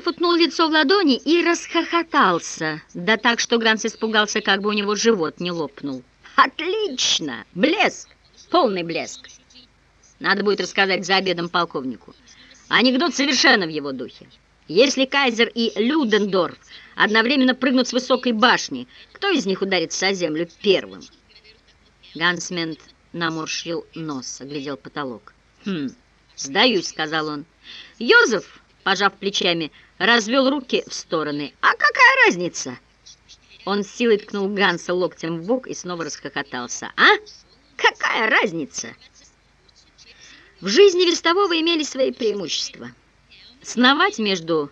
Йозеф утнул лицо в ладони и расхохотался, да так, что Ганс испугался, как бы у него живот не лопнул. «Отлично! Блеск! Полный блеск! Надо будет рассказать за обедом полковнику. Анекдот совершенно в его духе. Если Кайзер и Людендорф одновременно прыгнут с высокой башни, кто из них ударится о землю первым?» Гансмент наморщил нос, оглядел потолок. «Хм, сдаюсь», — сказал он. «Йозеф!» Пожав плечами, развел руки в стороны. «А какая разница?» Он силой ткнул Ганса локтем в бок и снова расхохотался. «А? Какая разница?» В жизни Вестового имели свои преимущества. Сновать между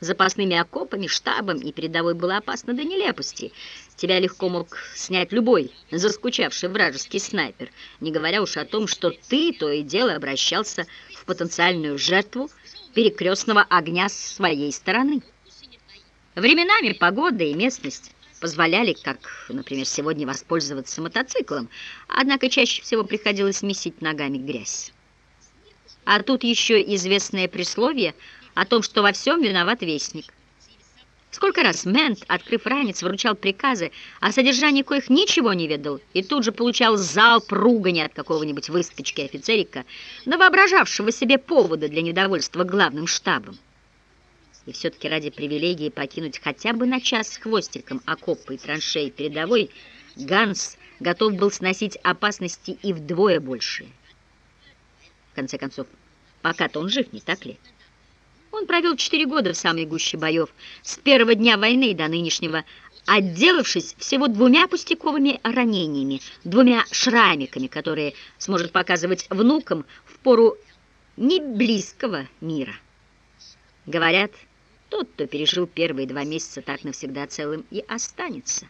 запасными окопами, штабом и передовой было опасно до нелепости. Тебя легко мог снять любой заскучавший вражеский снайпер, не говоря уж о том, что ты то и дело обращался потенциальную жертву, перекрестного огня с своей стороны. Временами погода и местность позволяли, как, например, сегодня воспользоваться мотоциклом, однако чаще всего приходилось месить ногами грязь. А тут еще известное присловие о том, что во всем виноват вестник. Сколько раз мент, открыв ранец, вручал приказы, о содержании коих ничего не ведал, и тут же получал залп ругани от какого-нибудь выскочки офицерика, воображавшего себе повода для недовольства главным штабом. И все-таки ради привилегии покинуть хотя бы на час с хвостиком окопы и траншеи передовой, Ганс готов был сносить опасности и вдвое большие. В конце концов, пока-то он жив, не так ли? Он провел четыре года в самой гуще боев, с первого дня войны до нынешнего, отделавшись всего двумя пустяковыми ранениями, двумя шрамиками, которые сможет показывать внукам в пору неблизкого мира. Говорят, тот, кто пережил первые два месяца так навсегда целым, и останется.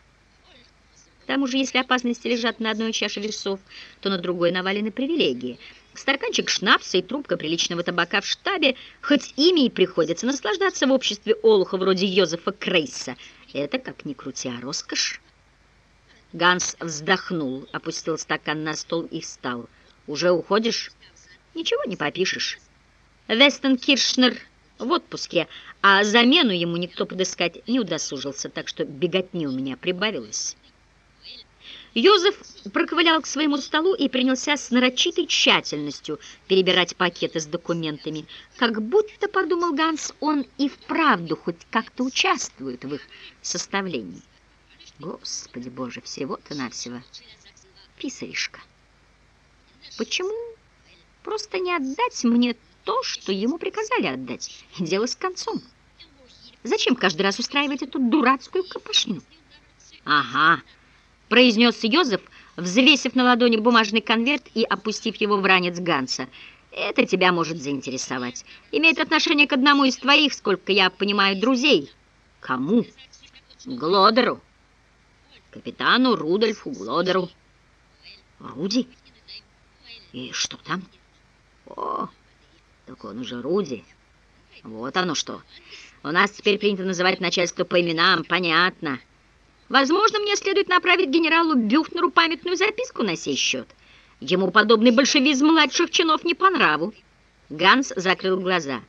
К тому же, если опасности лежат на одной чаше весов, то на другой навалены привилегии – Стаканчик шнапса и трубка приличного табака в штабе, хоть ими и приходится наслаждаться в обществе олуха вроде Йозефа Крейса. Это, как ни крути, а роскошь. Ганс вздохнул, опустил стакан на стол и встал. «Уже уходишь?» «Ничего не попишешь. Вестон Киршнер в отпуске, а замену ему никто подыскать не удосужился, так что беготни у меня прибавилось». Йозеф проковылял к своему столу и принялся с нарочитой тщательностью перебирать пакеты с документами. Как будто, подумал Ганс, он и вправду хоть как-то участвует в их составлении. Господи боже, всего-то навсего писаришка. Почему просто не отдать мне то, что ему приказали отдать, и дело с концом? Зачем каждый раз устраивать эту дурацкую копошню? Ага, произнес Йозеф, взвесив на ладони бумажный конверт и опустив его в ранец Ганса. «Это тебя может заинтересовать. Имеет отношение к одному из твоих, сколько я понимаю, друзей». «Кому?» «Глодеру. Капитану Рудольфу Глодеру». «Руди? И что там?» «О, так он уже Руди. Вот оно что. У нас теперь принято называть начальство по именам, понятно». Возможно, мне следует направить генералу Бюхнеру памятную записку на сей счет. Ему подобный большевизм младших чинов не по нраву. Ганс закрыл глаза.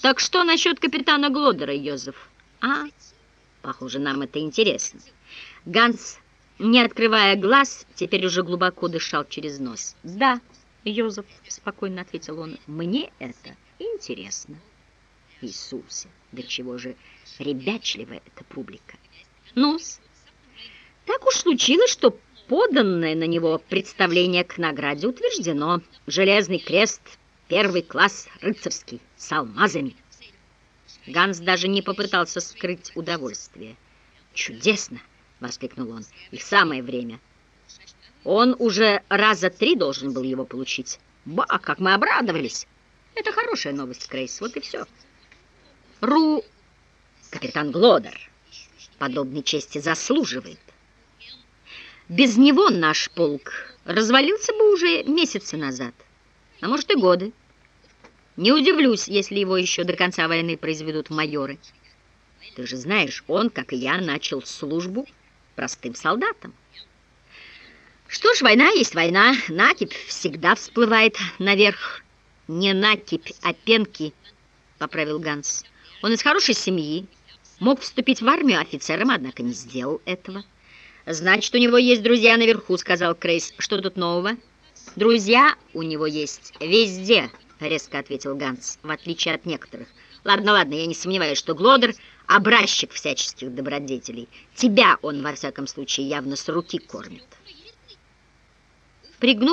Так что насчет капитана Глодера, Йозеф? А, похоже, нам это интересно. Ганс, не открывая глаз, теперь уже глубоко дышал через нос. Да, Йозеф, спокойно ответил он, мне это интересно. Иисусе, до чего же ребячливая эта публика. Ну-с, так уж случилось, что поданное на него представление к награде утверждено. Железный крест, первый класс, рыцарский, с алмазами. Ганс даже не попытался скрыть удовольствие. «Чудесно!» — воскликнул он. «И самое время. Он уже раза три должен был его получить. Ба, как мы обрадовались! Это хорошая новость, Крейс, вот и все. Ру... Капитан Глодер подобной чести заслуживает. Без него наш полк развалился бы уже месяцы назад, а может и годы. Не удивлюсь, если его еще до конца войны произведут майоры. Ты же знаешь, он, как и я, начал службу простым солдатом. Что ж, война есть война. Накипь всегда всплывает наверх. Не накипь, а пенки, поправил Ганс. Он из хорошей семьи, мог вступить в армию офицером, однако не сделал этого. «Значит, у него есть друзья наверху», — сказал Крейс. «Что тут нового?» «Друзья у него есть везде», — резко ответил Ганс, в отличие от некоторых. «Ладно, ладно, я не сомневаюсь, что Глодер — образчик всяческих добродетелей. Тебя он, во всяком случае, явно с руки кормит». Пригнув